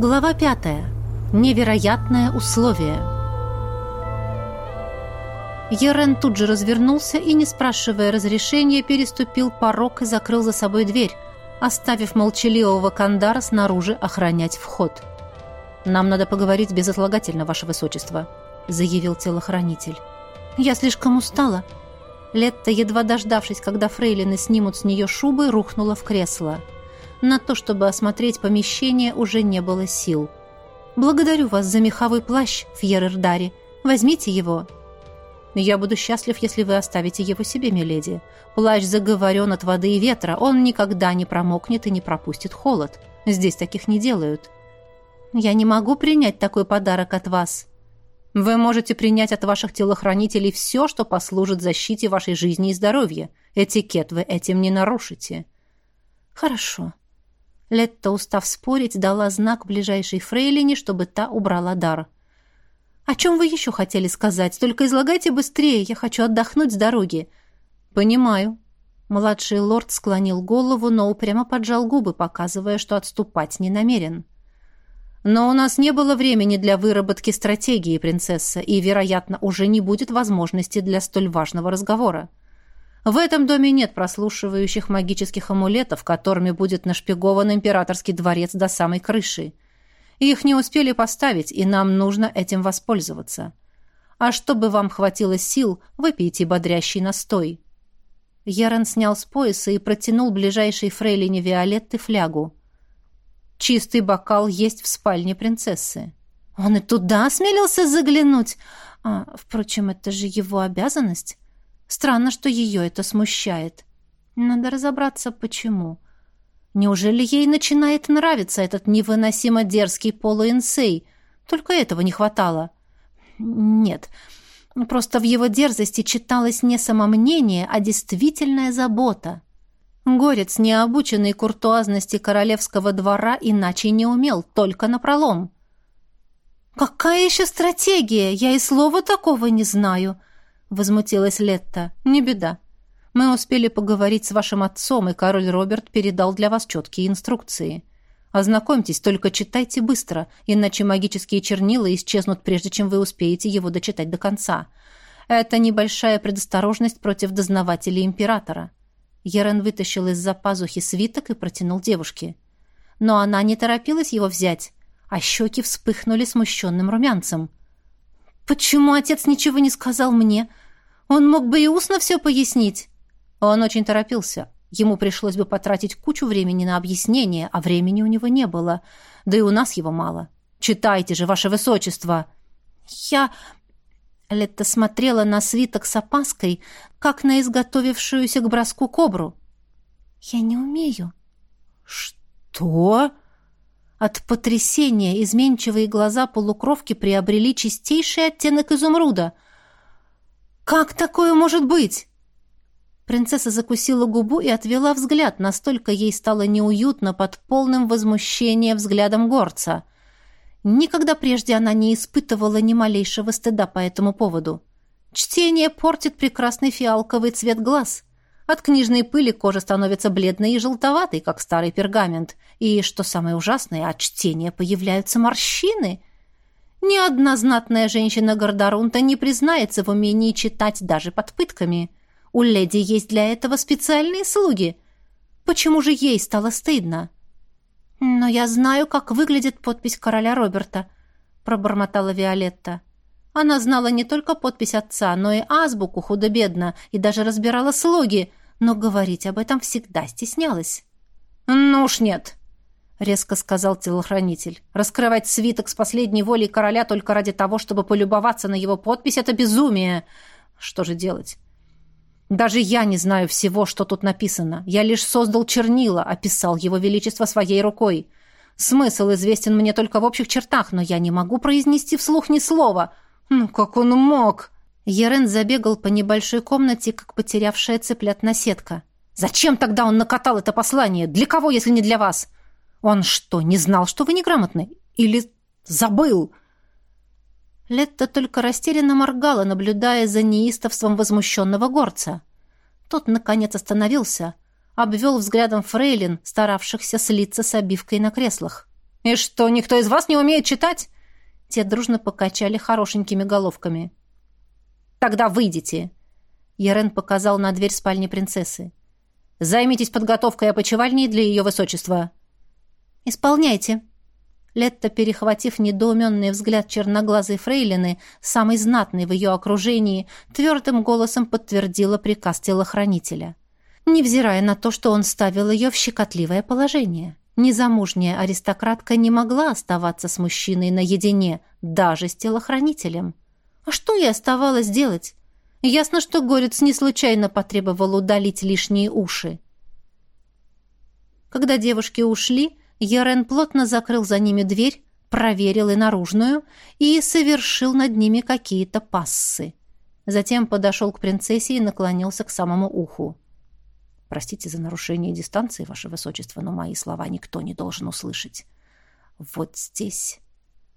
Глава пятая. Невероятное условие. Ерен тут же развернулся и, не спрашивая разрешения, переступил порог и закрыл за собой дверь, оставив молчаливого Кандара снаружи охранять вход. «Нам надо поговорить безотлагательно, ваше высочество», — заявил телохранитель. «Я слишком устала». Летта, едва дождавшись, когда фрейлины снимут с нее шубы, рухнула в кресло. На то, чтобы осмотреть помещение, уже не было сил. «Благодарю вас за меховой плащ, Фьер Возьмите его». «Я буду счастлив, если вы оставите его себе, миледи. Плащ заговорен от воды и ветра, он никогда не промокнет и не пропустит холод. Здесь таких не делают». «Я не могу принять такой подарок от вас». «Вы можете принять от ваших телохранителей все, что послужит защите вашей жизни и здоровья. Этикет вы этим не нарушите». «Хорошо», Летта, устав спорить, дала знак ближайшей фрейлине, чтобы та убрала дар. «О чем вы еще хотели сказать? Только излагайте быстрее, я хочу отдохнуть с дороги». «Понимаю». Младший лорд склонил голову, но упрямо поджал губы, показывая, что отступать не намерен. «Но у нас не было времени для выработки стратегии, принцесса, и, вероятно, уже не будет возможности для столь важного разговора. В этом доме нет прослушивающих магических амулетов, которыми будет нашпигован императорский дворец до самой крыши. Их не успели поставить, и нам нужно этим воспользоваться. А чтобы вам хватило сил, выпейте бодрящий настой». Ярен снял с пояса и протянул ближайшей фрейлине Виолетты флягу. «Чистый бокал есть в спальне принцессы». «Он и туда осмелился заглянуть? А, впрочем, это же его обязанность». Странно, что ее это смущает. Надо разобраться, почему. Неужели ей начинает нравиться этот невыносимо дерзкий полуинсей? Только этого не хватало. Нет, просто в его дерзости читалось не самомнение, а действительная забота. Горец, не обученный куртуазности королевского двора, иначе не умел, только напролом. «Какая еще стратегия? Я и слова такого не знаю», — возмутилась Летта. «Не беда. Мы успели поговорить с вашим отцом, и король Роберт передал для вас четкие инструкции. Ознакомьтесь, только читайте быстро, иначе магические чернила исчезнут, прежде чем вы успеете его дочитать до конца. Это небольшая предосторожность против дознавателей императора». Ерен вытащил из-за пазухи свиток и протянул девушке. Но она не торопилась его взять, а щеки вспыхнули смущенным румянцем. «Почему отец ничего не сказал мне? Он мог бы и устно все пояснить». Он очень торопился. Ему пришлось бы потратить кучу времени на объяснение, а времени у него не было. Да и у нас его мало. Читайте же, ваше высочество. Я... Летта смотрела на свиток с опаской, как на изготовившуюся к броску кобру. «Я не умею». «Что?» От потрясения изменчивые глаза полукровки приобрели чистейший оттенок изумруда. «Как такое может быть?» Принцесса закусила губу и отвела взгляд, настолько ей стало неуютно под полным возмущением взглядом горца. Никогда прежде она не испытывала ни малейшего стыда по этому поводу. Чтение портит прекрасный фиалковый цвет глаз. От книжной пыли кожа становится бледной и желтоватой, как старый пергамент. И, что самое ужасное, от чтения появляются морщины. Ни одна знатная женщина Гордорунта не признается в умении читать даже под пытками. У леди есть для этого специальные слуги. Почему же ей стало стыдно? «Но я знаю, как выглядит подпись короля Роберта», — пробормотала Виолетта. Она знала не только подпись отца, но и азбуку худо-бедно, и даже разбирала слоги, но говорить об этом всегда стеснялась. «Ну уж нет», — резко сказал телохранитель. «Раскрывать свиток с последней волей короля только ради того, чтобы полюбоваться на его подпись — это безумие. Что же делать? Даже я не знаю всего, что тут написано. Я лишь создал чернила, описал его величество своей рукой. Смысл известен мне только в общих чертах, но я не могу произнести вслух ни слова. Ну, как он мог?» Ерен забегал по небольшой комнате, как потерявшая цыплят наседка. «Зачем тогда он накатал это послание? Для кого, если не для вас? Он что, не знал, что вы неграмотны? Или забыл?» Летта только растерянно моргала, наблюдая за неистовством возмущенного горца. Тот, наконец, остановился, обвел взглядом фрейлин, старавшихся слиться с обивкой на креслах. «И что, никто из вас не умеет читать?» Те дружно покачали хорошенькими головками. «Тогда выйдите!» Ерен показал на дверь спальни принцессы. «Займитесь подготовкой опочивальни для ее высочества». «Исполняйте!» Летта, перехватив недоуменный взгляд черноглазой фрейлины, самой знатной в ее окружении, твердым голосом подтвердила приказ телохранителя. Невзирая на то, что он ставил ее в щекотливое положение. Незамужняя аристократка не могла оставаться с мужчиной наедине, даже с телохранителем. А что ей оставалось делать? Ясно, что Горец не случайно потребовал удалить лишние уши. Когда девушки ушли, Ярен плотно закрыл за ними дверь, проверил и наружную и совершил над ними какие-то пассы. Затем подошел к принцессе и наклонился к самому уху. Простите за нарушение дистанции, ваше высочество, но мои слова никто не должен услышать. Вот здесь.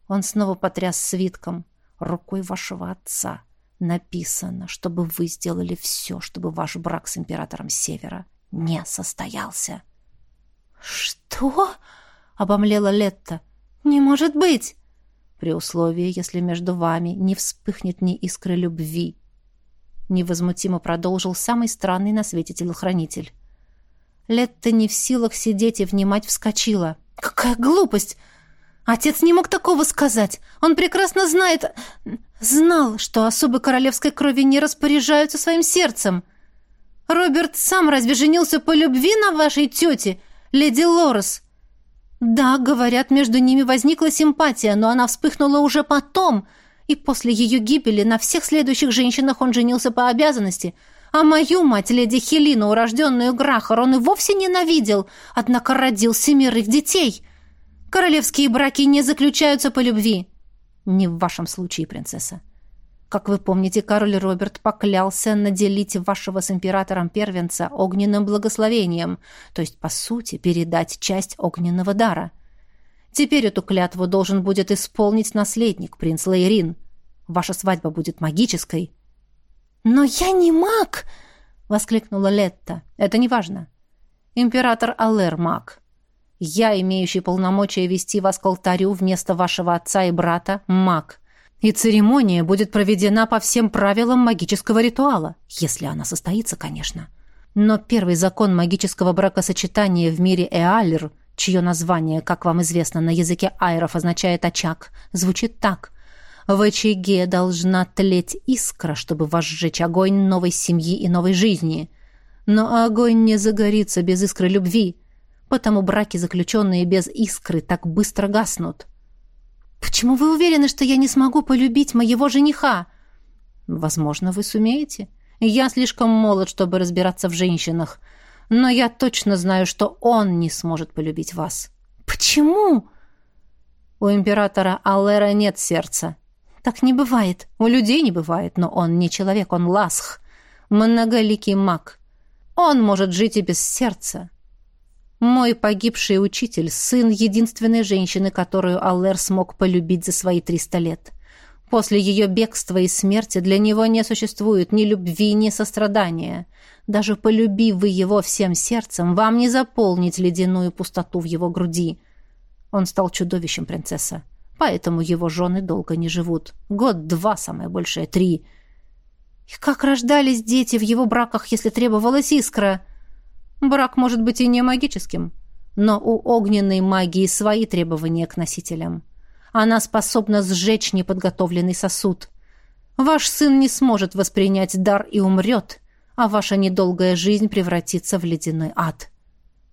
Он снова потряс свитком. Рукой вашего отца написано, чтобы вы сделали все, чтобы ваш брак с императором Севера не состоялся. «Что?» — обомлела Летта. «Не может быть!» «При условии, если между вами не вспыхнет ни искры любви, невозмутимо продолжил самый странный на свете телохранитель. Летта не в силах сидеть и внимать вскочила. «Какая глупость! Отец не мог такого сказать. Он прекрасно знает... Знал, что особы королевской крови не распоряжаются своим сердцем. Роберт сам разве женился по любви на вашей тете, леди Лорес? Да, говорят, между ними возникла симпатия, но она вспыхнула уже потом — и после ее гибели на всех следующих женщинах он женился по обязанности. А мою мать, леди Хелину, урожденную Грахар, он и вовсе ненавидел, однако родил семерых детей. Королевские браки не заключаются по любви. Не в вашем случае, принцесса. Как вы помните, король Роберт поклялся наделить вашего с императором первенца огненным благословением, то есть, по сути, передать часть огненного дара. Теперь эту клятву должен будет исполнить наследник, принц Лейрин. Ваша свадьба будет магической». «Но я не маг!» — воскликнула Летта. «Это не важно. Император Аллер маг. Я, имеющий полномочия вести вас к алтарю вместо вашего отца и брата, маг. И церемония будет проведена по всем правилам магического ритуала, если она состоится, конечно. Но первый закон магического бракосочетания в мире Эалер чье название, как вам известно, на языке айров означает «очаг», звучит так. В очаге должна тлеть искра, чтобы возжечь огонь новой семьи и новой жизни. Но огонь не загорится без искры любви, потому браки, заключенные без искры, так быстро гаснут. «Почему вы уверены, что я не смогу полюбить моего жениха?» «Возможно, вы сумеете. Я слишком молод, чтобы разбираться в женщинах но я точно знаю, что он не сможет полюбить вас. Почему? У императора Аллера нет сердца. Так не бывает. У людей не бывает, но он не человек, он ласх, многоликий маг. Он может жить и без сердца. Мой погибший учитель, сын единственной женщины, которую Аллер смог полюбить за свои триста лет. После ее бегства и смерти для него не существует ни любви, ни сострадания. Даже полюбив вы его всем сердцем, вам не заполнить ледяную пустоту в его груди. Он стал чудовищем, принцесса. Поэтому его жены долго не живут. Год-два, самое большее, три. И как рождались дети в его браках, если требовалась искра? Брак может быть и не магическим, но у огненной магии свои требования к носителям. Она способна сжечь неподготовленный сосуд. Ваш сын не сможет воспринять дар и умрет, а ваша недолгая жизнь превратится в ледяной ад.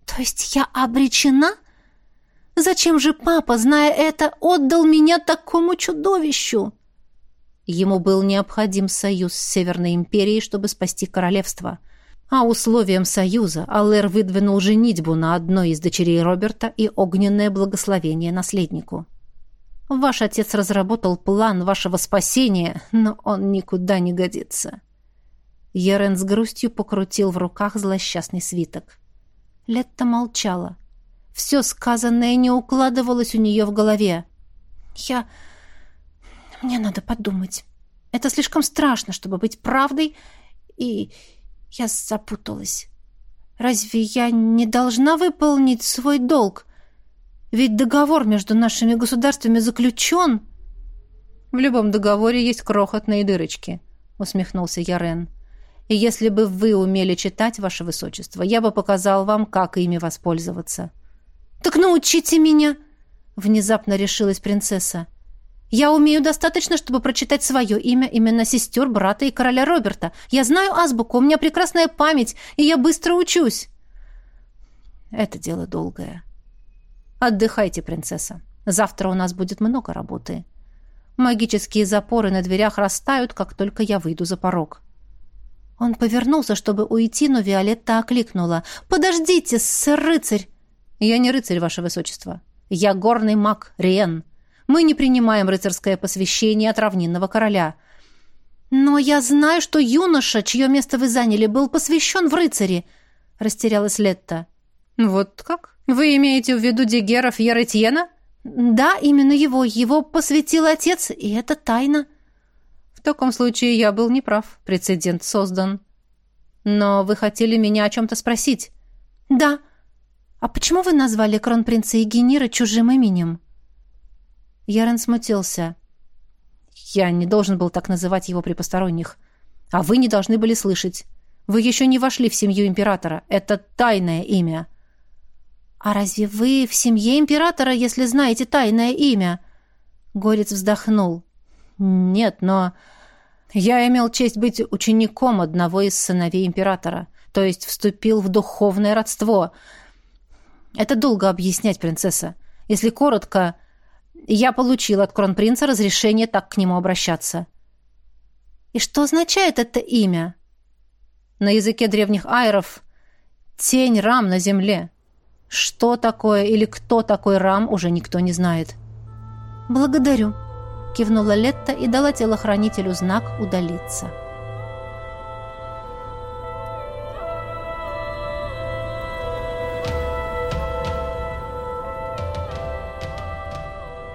То есть я обречена? Зачем же папа, зная это, отдал меня такому чудовищу? Ему был необходим союз с Северной империей, чтобы спасти королевство. А условием союза Аллер выдвинул женитьбу на одной из дочерей Роберта и огненное благословение наследнику. Ваш отец разработал план вашего спасения, но он никуда не годится. Ерен с грустью покрутил в руках злосчастный свиток. Летта молчала. Все сказанное не укладывалось у нее в голове. «Я... Мне надо подумать. Это слишком страшно, чтобы быть правдой, и я запуталась. Разве я не должна выполнить свой долг? Ведь договор между нашими государствами заключен...» «В любом договоре есть крохотные дырочки», — усмехнулся Ярен. «И если бы вы умели читать, ваше высочество, я бы показал вам, как ими воспользоваться». «Так научите меня!» — внезапно решилась принцесса. «Я умею достаточно, чтобы прочитать свое имя, именно сестер, брата и короля Роберта. Я знаю азбуку, у меня прекрасная память, и я быстро учусь». «Это дело долгое», Отдыхайте, принцесса. Завтра у нас будет много работы. Магические запоры на дверях растают, как только я выйду за порог. Он повернулся, чтобы уйти, но Виолетта окликнула. «Подождите, сэр-рыцарь!» «Я не рыцарь, ваше высочество. Я горный маг, Риен. Мы не принимаем рыцарское посвящение от равнинного короля». «Но я знаю, что юноша, чье место вы заняли, был посвящен в рыцари», — растерялась Летта. «Вот как? Вы имеете в виду Дегеров Яретьена? Да, именно его. Его посвятил отец, и это тайна. В таком случае я был неправ. Прецедент создан. Но вы хотели меня о чем-то спросить? Да. А почему вы назвали кронпринца Егенира чужим именем? Ярен смутился. Я не должен был так называть его при посторонних. А вы не должны были слышать. Вы еще не вошли в семью императора. Это тайное имя. — «А разве вы в семье императора, если знаете тайное имя?» Горец вздохнул. «Нет, но я имел честь быть учеником одного из сыновей императора, то есть вступил в духовное родство. Это долго объяснять, принцесса. Если коротко, я получил от кронпринца разрешение так к нему обращаться». «И что означает это имя?» На языке древних айров «тень рам на земле», что такое или кто такой Рам, уже никто не знает. «Благодарю», — кивнула Летта и дала телохранителю знак «удалиться».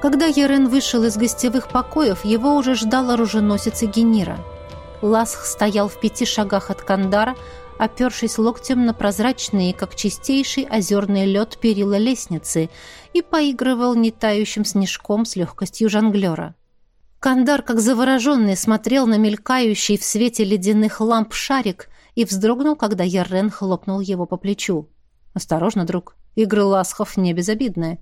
Когда Ерен вышел из гостевых покоев, его уже ждал оруженосец Генира. Ласх стоял в пяти шагах от Кандара, опершись локтем на прозрачные, как чистейший озерный лед перила лестницы, и поигрывал нетающим снежком с легкостью жонглера. Кандар, как завороженный, смотрел на мелькающий в свете ледяных ламп шарик и вздрогнул, когда Яррен хлопнул его по плечу. «Осторожно, друг, игры ласхов не безобидны».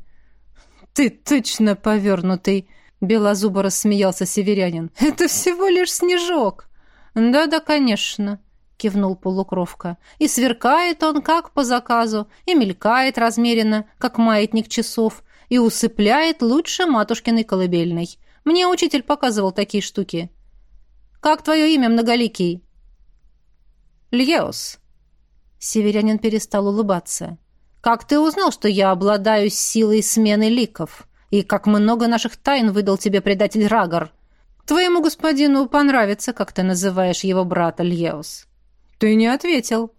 «Ты точно повернутый!» — белозубо рассмеялся северянин. «Это всего лишь снежок!» «Да-да, конечно!» кивнул полукровка. И сверкает он, как по заказу, и мелькает размеренно, как маятник часов, и усыпляет лучше матушкиной колыбельной. Мне учитель показывал такие штуки. Как твое имя, многоликий? Льеус. Северянин перестал улыбаться. Как ты узнал, что я обладаю силой смены ликов? И как много наших тайн выдал тебе предатель Рагор? Твоему господину понравится, как ты называешь его брата Льеус. «Ты не ответил.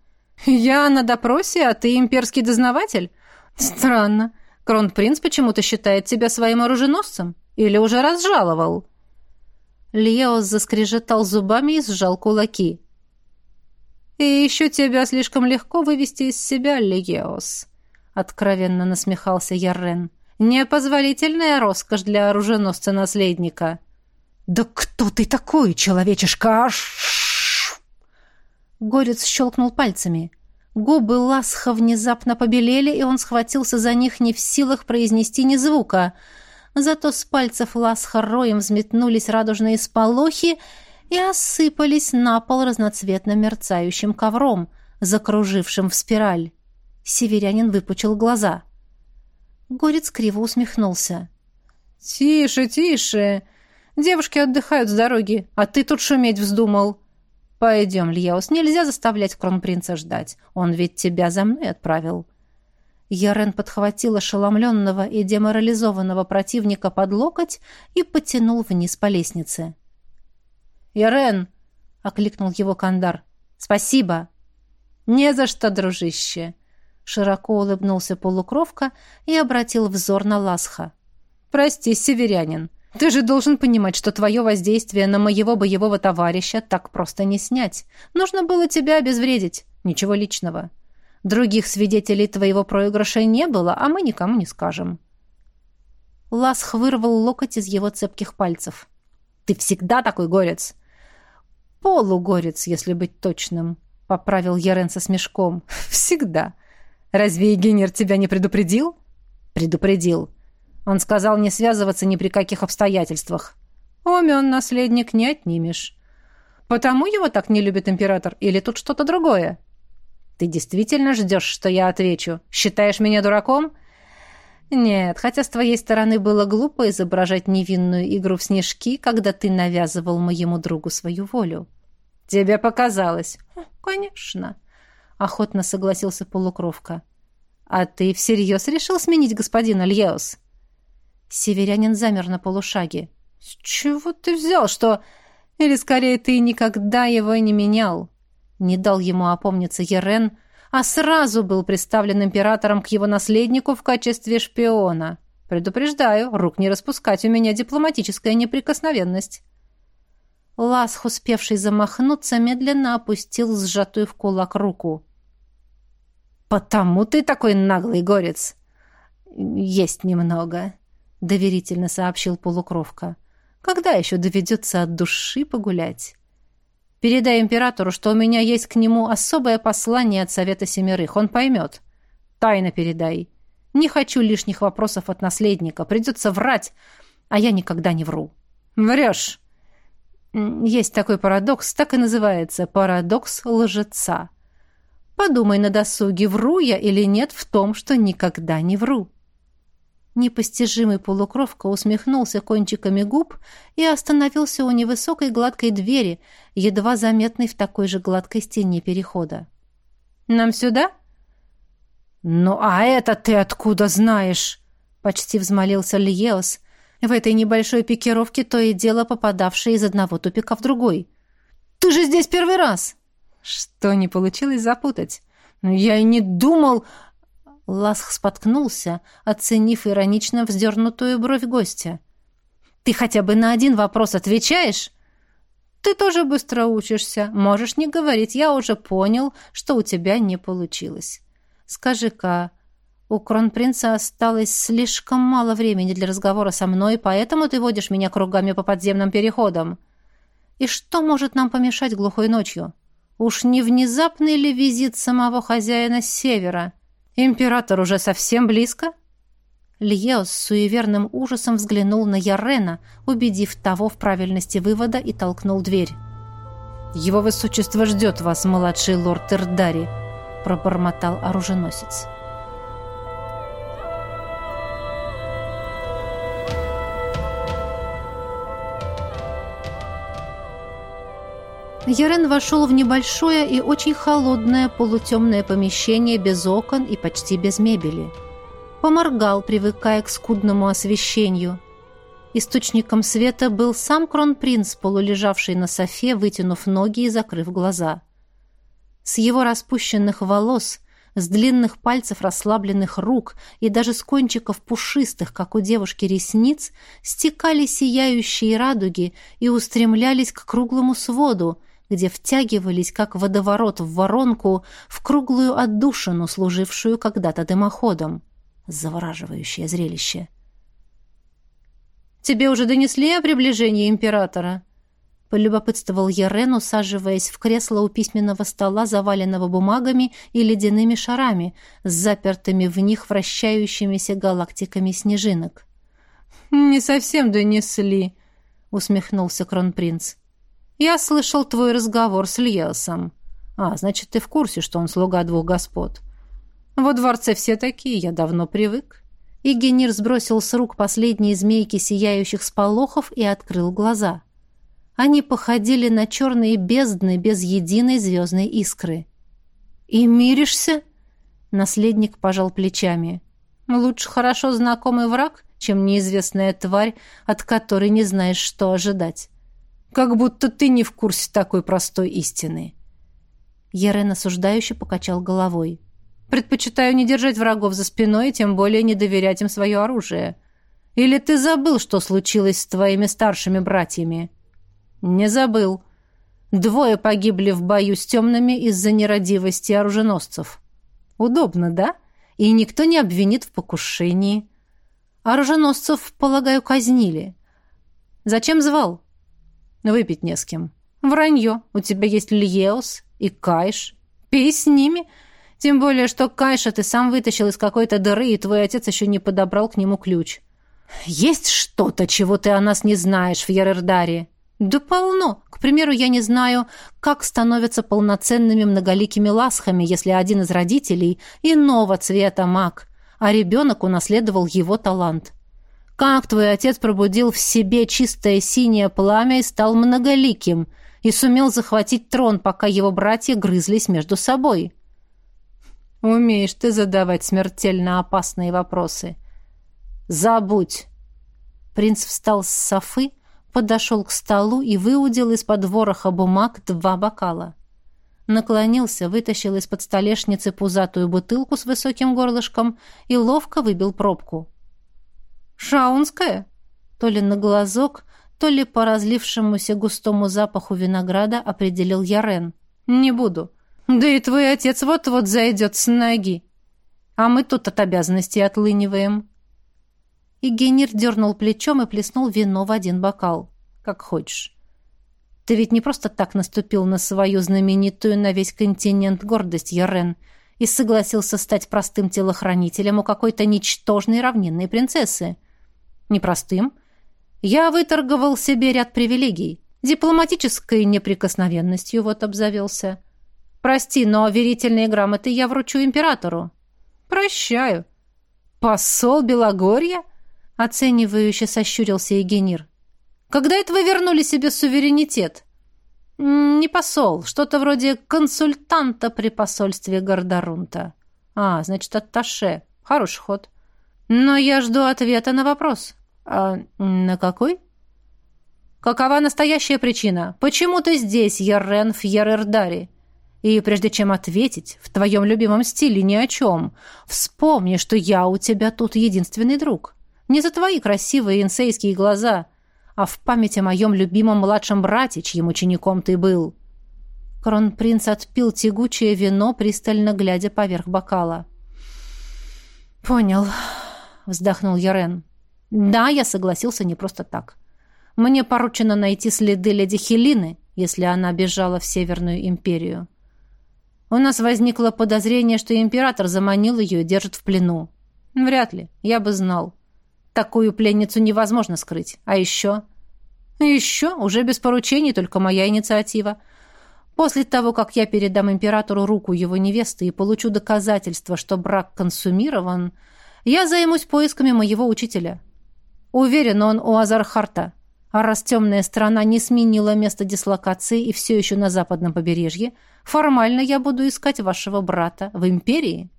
Я на допросе, а ты имперский дознаватель? Странно. Кронпринц почему-то считает тебя своим оруженосцем. Или уже разжаловал?» Леос заскрежетал зубами и сжал кулаки. «И еще тебя слишком легко вывести из себя, Леос», — откровенно насмехался Яррен. «Непозволительная роскошь для оруженосца-наследника». «Да кто ты такой, человечишка? Аш!» Горец щелкнул пальцами. Губы Ласха внезапно побелели, и он схватился за них не в силах произнести ни звука. Зато с пальцев Ласха роем взметнулись радужные сполохи и осыпались на пол разноцветно мерцающим ковром, закружившим в спираль. Северянин выпучил глаза. Горец криво усмехнулся. «Тише, тише! Девушки отдыхают с дороги, а ты тут шуметь вздумал!» «Пойдем, Льяус, нельзя заставлять кронпринца ждать. Он ведь тебя за мной отправил». Ярен подхватил ошеломленного и деморализованного противника под локоть и потянул вниз по лестнице. «Ярен!» — окликнул его Кандар. «Спасибо!» «Не за что, дружище!» Широко улыбнулся полукровка и обратил взор на Ласха. «Прости, северянин. Ты же должен понимать, что твое воздействие на моего боевого товарища так просто не снять. Нужно было тебя обезвредить. Ничего личного. Других свидетелей твоего проигрыша не было, а мы никому не скажем». Ласх вырвал локоть из его цепких пальцев. «Ты всегда такой горец!» «Полугорец, если быть точным», — поправил Ерен со смешком. «Всегда. Разве Егенер тебя не предупредил?» «Предупредил. Он сказал не связываться ни при каких обстоятельствах. Умен наследник не отнимешь. Потому его так не любит император? Или тут что-то другое?» «Ты действительно ждешь, что я отвечу? Считаешь меня дураком?» «Нет, хотя с твоей стороны было глупо изображать невинную игру в снежки, когда ты навязывал моему другу свою волю». «Тебе показалось». «Конечно», — охотно согласился полукровка. «А ты всерьез решил сменить господина Льеус?» Северянин замер на полушаге. «С чего ты взял, что...» «Или, скорее, ты никогда его не менял?» Не дал ему опомниться Ерен, а сразу был представлен императором к его наследнику в качестве шпиона. Предупреждаю, рук не распускать, у меня дипломатическая неприкосновенность. Ласх, успевший замахнуться, медленно опустил сжатую в кулак руку. «Потому ты такой наглый горец!» «Есть немного», — доверительно сообщил полукровка. «Когда еще доведется от души погулять?» Передай императору, что у меня есть к нему особое послание от Совета Семерых. Он поймет. Тайно передай. Не хочу лишних вопросов от наследника. Придется врать, а я никогда не вру. Врешь. Есть такой парадокс, так и называется. Парадокс лжеца. Подумай на досуге, вру я или нет в том, что никогда не вру. Непостижимый полукровка усмехнулся кончиками губ и остановился у невысокой гладкой двери, едва заметной в такой же гладкой стене перехода. «Нам сюда?» «Ну а это ты откуда знаешь?» — почти взмолился Льеос, в этой небольшой пикировке то и дело попадавший из одного тупика в другой. «Ты же здесь первый раз!» «Что не получилось запутать?» «Ну я и не думал...» Ласх споткнулся, оценив иронично вздернутую бровь гостя. «Ты хотя бы на один вопрос отвечаешь?» «Ты тоже быстро учишься. Можешь не говорить. Я уже понял, что у тебя не получилось. Скажи-ка, у кронпринца осталось слишком мало времени для разговора со мной, поэтому ты водишь меня кругами по подземным переходам. И что может нам помешать глухой ночью? Уж не внезапный ли визит самого хозяина с севера?» «Император уже совсем близко?» Льео с суеверным ужасом взглянул на Ярена, убедив того в правильности вывода и толкнул дверь. «Его высочество ждет вас, младший лорд Тердари», — пробормотал оруженосец. Ярен вошел в небольшое и очень холодное полутемное помещение без окон и почти без мебели. Поморгал, привыкая к скудному освещению. Источником света был сам кронпринц, полулежавший на софе, вытянув ноги и закрыв глаза. С его распущенных волос, с длинных пальцев расслабленных рук и даже с кончиков пушистых, как у девушки, ресниц, стекали сияющие радуги и устремлялись к круглому своду — где втягивались, как водоворот в воронку, в круглую отдушину, служившую когда-то дымоходом. Завораживающее зрелище. «Тебе уже донесли о приближении императора?» полюбопытствовал Ерен, усаживаясь в кресло у письменного стола, заваленного бумагами и ледяными шарами, с запертыми в них вращающимися галактиками снежинок. «Не совсем донесли», — усмехнулся кронпринц. Я слышал твой разговор с Льесом. А, значит, ты в курсе, что он слуга двух господ. Во дворце все такие, я давно привык. И Генир сбросил с рук последние змейки сияющих сполохов и открыл глаза. Они походили на черные бездны без единой звездной искры. «И миришься?» Наследник пожал плечами. «Лучше хорошо знакомый враг, чем неизвестная тварь, от которой не знаешь, что ожидать. Как будто ты не в курсе такой простой истины. Ерен осуждающе покачал головой. Предпочитаю не держать врагов за спиной и тем более не доверять им свое оружие. Или ты забыл, что случилось с твоими старшими братьями? Не забыл. Двое погибли в бою с темными из-за нерадивости оруженосцев. Удобно, да? И никто не обвинит в покушении. Оруженосцев, полагаю, казнили. Зачем звал? Выпить не с кем. Вранье. У тебя есть Льеус и Кайш. Пей с ними. Тем более, что Кайша ты сам вытащил из какой-то дыры, и твой отец еще не подобрал к нему ключ. Есть что-то, чего ты о нас не знаешь в Ярердаре? Да полно. К примеру, я не знаю, как становятся полноценными многоликими ласхами, если один из родителей иного цвета маг, а ребенок унаследовал его талант. Как твой отец пробудил в себе чистое синее пламя и стал многоликим, и сумел захватить трон, пока его братья грызлись между собой? Умеешь ты задавать смертельно опасные вопросы. Забудь. Принц встал с софы, подошел к столу и выудил из-под вороха бумаг два бокала. Наклонился, вытащил из-под столешницы пузатую бутылку с высоким горлышком и ловко выбил пробку. «Шаунская?» То ли на глазок, то ли по разлившемуся густому запаху винограда определил Ярен. «Не буду. Да и твой отец вот-вот зайдет с ноги. А мы тут от обязанностей отлыниваем». И Генир дернул плечом и плеснул вино в один бокал. «Как хочешь. Ты ведь не просто так наступил на свою знаменитую на весь континент гордость, Ярен, и согласился стать простым телохранителем у какой-то ничтожной равнинной принцессы. Непростым. Я выторговал себе ряд привилегий. Дипломатической неприкосновенностью вот обзавелся. Прости, но верительные грамоты я вручу императору. Прощаю. Посол Белогорья? Оценивающе сощурился Егенир. «Когда это вы вернули себе суверенитет?» «Не посол, что-то вроде консультанта при посольстве Гордорунта». «А, значит, атташе. Хороший ход. Но я жду ответа на вопрос». «А на какой?» «Какова настоящая причина? Почему ты здесь, Ярен Фьерердари?» И прежде чем ответить, в твоем любимом стиле ни о чем, вспомни, что я у тебя тут единственный друг. Не за твои красивые инсейские глаза, а в память о моем любимом младшем брате, чьим учеником ты был». Кронпринц отпил тягучее вино, пристально глядя поверх бокала. «Понял», — вздохнул Ярен. «Да, я согласился не просто так. Мне поручено найти следы леди Хелины, если она бежала в Северную империю. У нас возникло подозрение, что император заманил ее и держит в плену. Вряд ли, я бы знал. Такую пленницу невозможно скрыть. А еще... Еще, уже без поручений, только моя инициатива. После того, как я передам императору руку его невесты и получу доказательство, что брак консумирован, я займусь поисками моего учителя. Уверен, он у Азархарта. А раз темная страна не сменила место дислокации и все еще на западном побережье, формально я буду искать вашего брата в империи.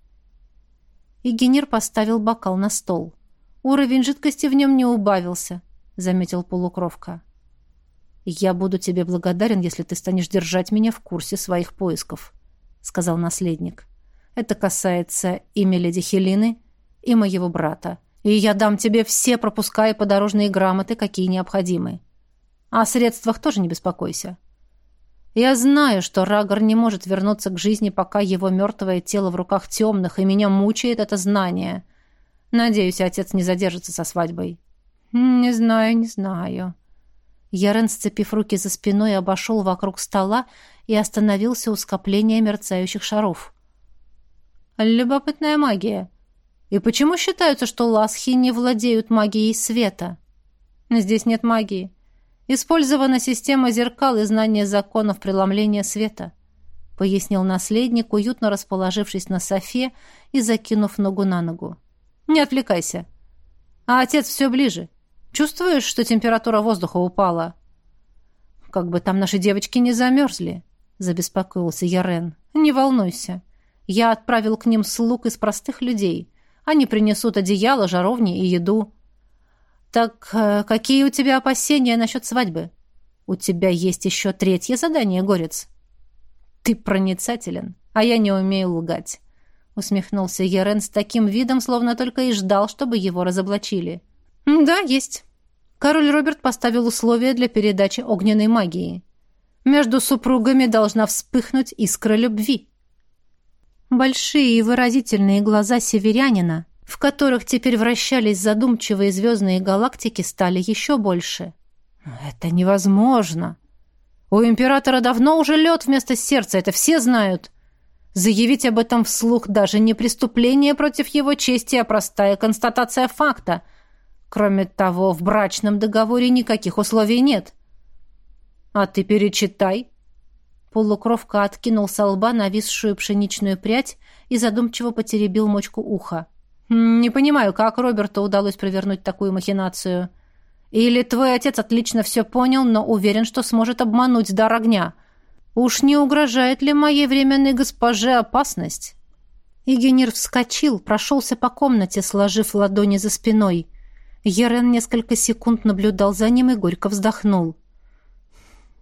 И Генер поставил бокал на стол. Уровень жидкости в нем не убавился, заметил полукровка. Я буду тебе благодарен, если ты станешь держать меня в курсе своих поисков, сказал наследник. Это касается и леди Хелины, и моего брата. И я дам тебе все пропуска и подорожные грамоты, какие необходимы. О средствах тоже не беспокойся. Я знаю, что Рагор не может вернуться к жизни, пока его мертвое тело в руках темных, и меня мучает это знание. Надеюсь, отец не задержится со свадьбой. Не знаю, не знаю. Ярен, сцепив руки за спиной, обошел вокруг стола и остановился у скопления мерцающих шаров. Любопытная магия. И почему считаются, что ласхи не владеют магией света? Здесь нет магии. Использована система зеркал и знание законов преломления света, пояснил наследник, уютно расположившись на софе и закинув ногу на ногу. Не отвлекайся. А отец все ближе. Чувствуешь, что температура воздуха упала? Как бы там наши девочки не замерзли, забеспокоился Ярен. Не волнуйся. Я отправил к ним слуг из простых людей. Они принесут одеяло, жаровни и еду. Так э, какие у тебя опасения насчет свадьбы? У тебя есть еще третье задание, Горец. Ты проницателен, а я не умею лгать усмехнулся Ерен с таким видом, словно только и ждал, чтобы его разоблачили. Да, есть. Король Роберт поставил условия для передачи огненной магии. Между супругами должна вспыхнуть искра любви. Большие и выразительные глаза северянина, в которых теперь вращались задумчивые звездные галактики, стали еще больше. «Это невозможно. У императора давно уже лед вместо сердца, это все знают. Заявить об этом вслух даже не преступление против его чести, а простая констатация факта. Кроме того, в брачном договоре никаких условий нет. А ты перечитай». Полукровка откинул со лба нависшую пшеничную прядь и задумчиво потеребил мочку уха. «Не понимаю, как Роберту удалось провернуть такую махинацию?» Или твой отец отлично все понял, но уверен, что сможет обмануть дар огня? Уж не угрожает ли моей временной госпоже опасность?» Игенир вскочил, прошелся по комнате, сложив ладони за спиной. Ерен несколько секунд наблюдал за ним и горько вздохнул.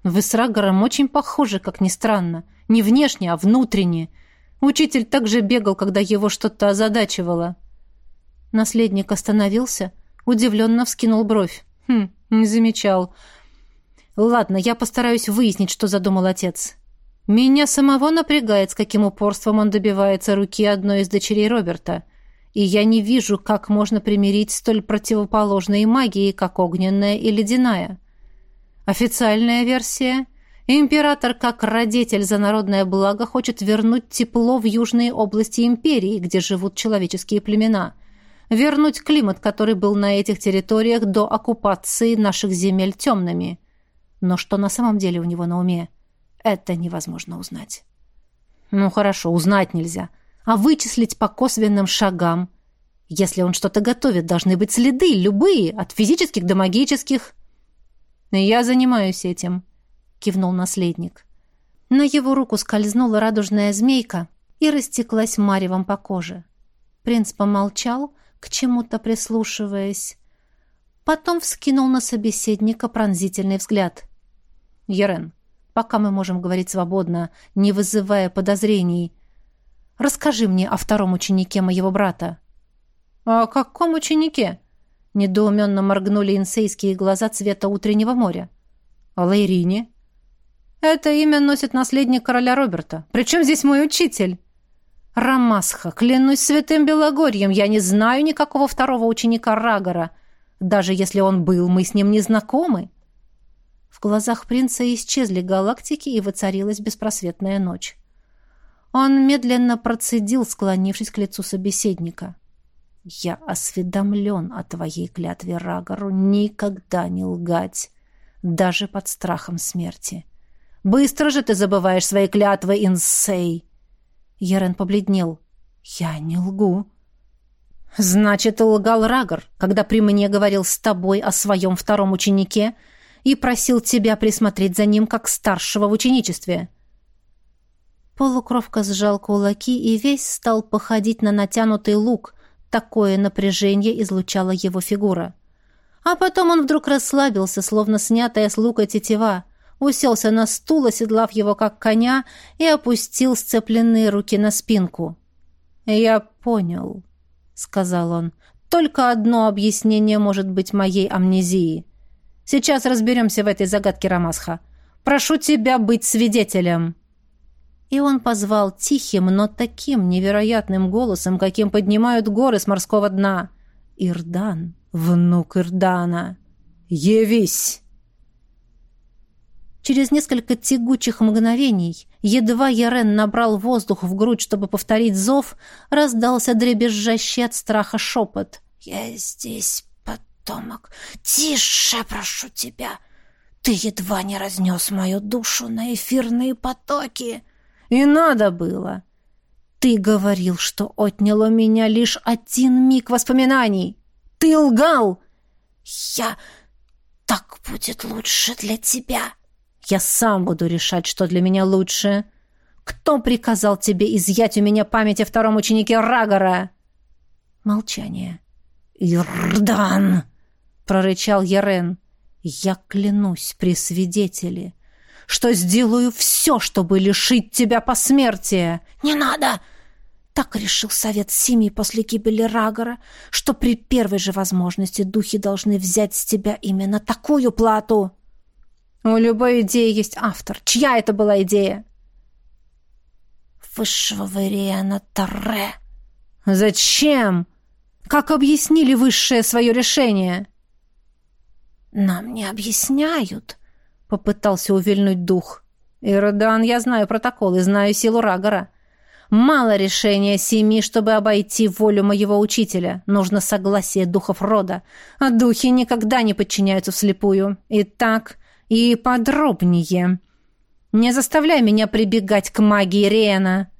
«Вы с Рагором очень похожи, как ни странно. Не внешне, а внутренне. Учитель также бегал, когда его что-то озадачивало». Наследник остановился, удивленно вскинул бровь. Хм, не замечал. Ладно, я постараюсь выяснить, что задумал отец. Меня самого напрягает, с каким упорством он добивается руки одной из дочерей Роберта. И я не вижу, как можно примирить столь противоположные магии, как огненная и ледяная. Официальная версия Император, как родитель за народное благо, хочет вернуть тепло в южные области империи, где живут человеческие племена вернуть климат, который был на этих территориях до оккупации наших земель темными. Но что на самом деле у него на уме, это невозможно узнать. Ну хорошо, узнать нельзя. А вычислить по косвенным шагам. Если он что-то готовит, должны быть следы, любые, от физических до магических. Я занимаюсь этим, кивнул наследник. На его руку скользнула радужная змейка и растеклась маревом по коже. Принц помолчал, к чему-то прислушиваясь. Потом вскинул на собеседника пронзительный взгляд. «Ерен, пока мы можем говорить свободно, не вызывая подозрений, расскажи мне о втором ученике моего брата». «О каком ученике?» Недоуменно моргнули инсейские глаза цвета утреннего моря. «О Лейрине?» «Это имя носит наследник короля Роберта. Причем здесь мой учитель?» «Рамасха, клянусь святым Белогорьем, я не знаю никакого второго ученика Рагора. Даже если он был, мы с ним не знакомы». В глазах принца исчезли галактики, и воцарилась беспросветная ночь. Он медленно процедил, склонившись к лицу собеседника. «Я осведомлен о твоей клятве Рагору никогда не лгать, даже под страхом смерти. Быстро же ты забываешь свои клятвы, Инсей!» Ерен побледнел. «Я не лгу». «Значит, лгал Рагор, когда при мне говорил с тобой о своем втором ученике и просил тебя присмотреть за ним как старшего в ученичестве». Полукровка сжал кулаки и весь стал походить на натянутый лук. Такое напряжение излучала его фигура. А потом он вдруг расслабился, словно снятая с лука тетива уселся на стул, оседлав его как коня, и опустил сцепленные руки на спинку. «Я понял», — сказал он. «Только одно объяснение может быть моей амнезии. Сейчас разберемся в этой загадке Рамасха. Прошу тебя быть свидетелем». И он позвал тихим, но таким невероятным голосом, каким поднимают горы с морского дна. «Ирдан, внук Ирдана, явись!» Через несколько тягучих мгновений, едва Ярен набрал воздух в грудь, чтобы повторить зов, раздался дребезжащий от страха шепот. «Я здесь, потомок. Тише, прошу тебя. Ты едва не разнес мою душу на эфирные потоки». «И надо было. Ты говорил, что отнял у меня лишь один миг воспоминаний. Ты лгал!» «Я... Так будет лучше для тебя». Я сам буду решать, что для меня лучше. Кто приказал тебе изъять у меня память о втором ученике Рагора?» Молчание. «Ирдан!» — прорычал Ярен. «Я клянусь при свидетеле, что сделаю все, чтобы лишить тебя посмертия!» «Не надо!» Так решил совет семьи после гибели Рагора, что при первой же возможности духи должны взять с тебя именно такую плату. У любой идеи есть автор. Чья это была идея? Высшего Вариана Торре. Зачем? Как объяснили высшее свое решение?» «Нам не объясняют», — попытался увильнуть дух. «Иродан, я знаю протоколы, знаю силу Рагора. Мало решения семи, чтобы обойти волю моего учителя. Нужно согласие духов рода. А духи никогда не подчиняются вслепую. Итак, и подробнее. Не заставляй меня прибегать к магии Риэна.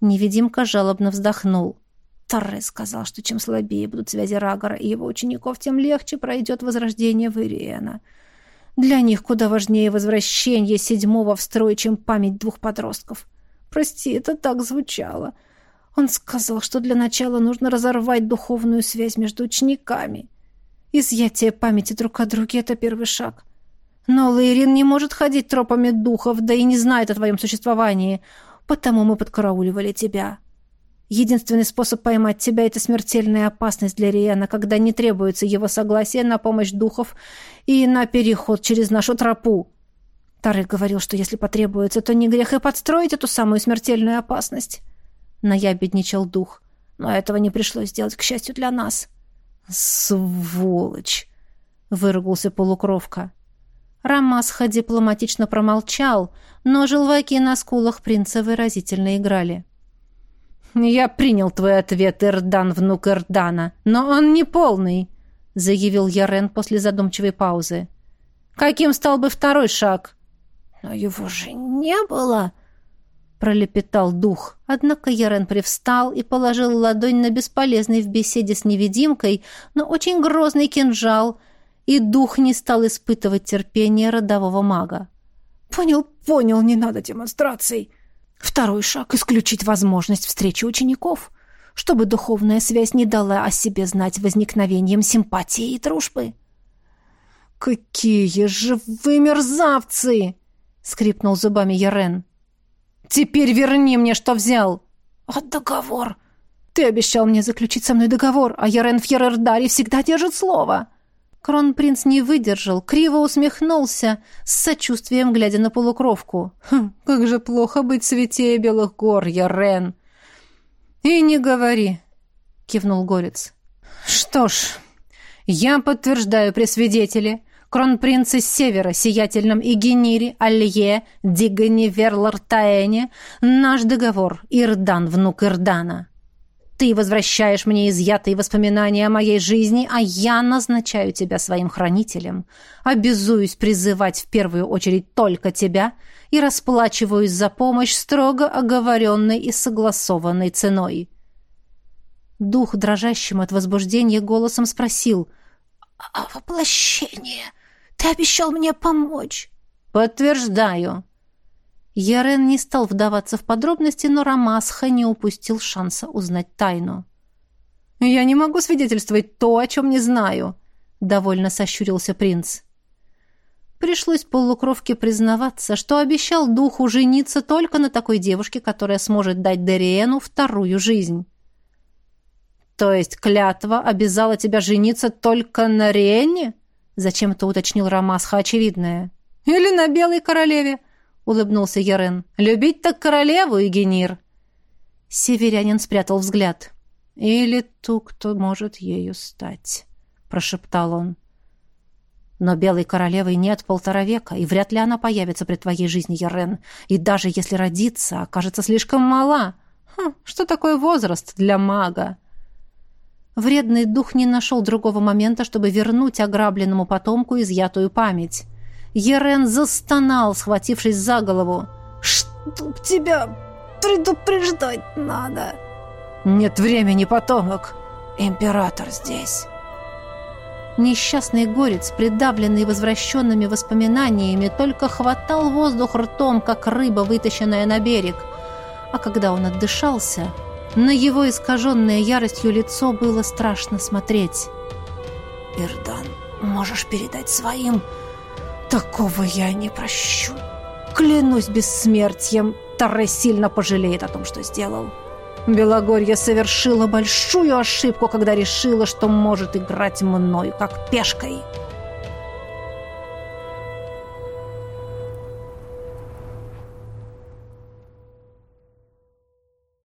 Невидимка жалобно вздохнул. Торре сказал, что чем слабее будут связи Рагора и его учеников, тем легче пройдет возрождение в Ириэна. Для них куда важнее возвращение седьмого в строй, чем память двух подростков. Прости, это так звучало. Он сказал, что для начала нужно разорвать духовную связь между учениками. Изъятие памяти друг о друге — это первый шаг. Но Лейрин не может ходить тропами духов, да и не знает о твоем существовании, потому мы подкарауливали тебя. Единственный способ поймать тебя — это смертельная опасность для Риена, когда не требуется его согласие на помощь духов и на переход через нашу тропу. Тары говорил, что если потребуется, то не грех и подстроить эту самую смертельную опасность. Наябедничал дух. Но этого не пришлось сделать, к счастью, для нас. «Сволочь!» — выругался полукровка. Рамасха дипломатично промолчал, но желваки на скулах принца выразительно играли. «Я принял твой ответ, Эрдан, внук Эрдана, но он не полный», — заявил Ярен после задумчивой паузы. «Каким стал бы второй шаг?» «Но его же не было!» — пролепетал дух. Однако Ярен привстал и положил ладонь на бесполезный в беседе с невидимкой, но очень грозный кинжал, и дух не стал испытывать терпение родового мага. «Понял, понял, не надо демонстраций. Второй шаг — исключить возможность встречи учеников, чтобы духовная связь не дала о себе знать возникновением симпатии и дружбы». «Какие же вы мерзавцы!» скрипнул зубами Ярен. Теперь верни мне, что взял. А договор? Ты обещал мне заключить со мной договор, а Ярен в Ерердаре всегда держит слово. Кронпринц не выдержал, криво усмехнулся, с сочувствием глядя на полукровку. «Хм, как же плохо быть святее белых гор, Ярен!» «И не говори», — кивнул Горец. «Что ж, я подтверждаю при свидетеле, кронпринцы Севера, сиятельном Игенире, Алье, Дигане, Верлартаэне, наш договор, Ирдан, внук Ирдана. Ты возвращаешь мне изъятые воспоминания о моей жизни, а я назначаю тебя своим хранителем. Обязуюсь призывать в первую очередь только тебя и расплачиваюсь за помощь строго оговоренной и согласованной ценой». Дух, дрожащим от возбуждения, голосом спросил — «А воплощение? Ты обещал мне помочь. Подтверждаю. Ярен не стал вдаваться в подробности, но Рамасха не упустил шанса узнать тайну. «Я не могу свидетельствовать то, о чем не знаю», — довольно сощурился принц. Пришлось полукровке признаваться, что обещал духу жениться только на такой девушке, которая сможет дать Дериену вторую жизнь. «То есть клятва обязала тебя жениться только на Риенне?» Зачем-то уточнил Рамасха очевидное. «Или на белой королеве», — улыбнулся Ярен. «Любить так королеву, Игенир». Северянин спрятал взгляд. «Или ту, кто может ею стать», — прошептал он. «Но белой королевы нет полтора века, и вряд ли она появится при твоей жизни, Ярен. И даже если родится, окажется слишком мала. Хм, что такое возраст для мага?» Вредный дух не нашел другого момента, чтобы вернуть ограбленному потомку изъятую память. Ерен застонал, схватившись за голову. «Чтоб тебя предупреждать надо!» «Нет времени, потомок!» «Император здесь!» Несчастный горец, придавленный возвращенными воспоминаниями, только хватал воздух ртом, как рыба, вытащенная на берег. А когда он отдышался, на его искаженное яростью лицо было страшно смотреть. «Ирдан, можешь передать своим? Такого я не прощу. Клянусь бессмертием, Торре сильно пожалеет о том, что сделал». Белогорье совершила большую ошибку, когда решила, что может играть мною как пешкой.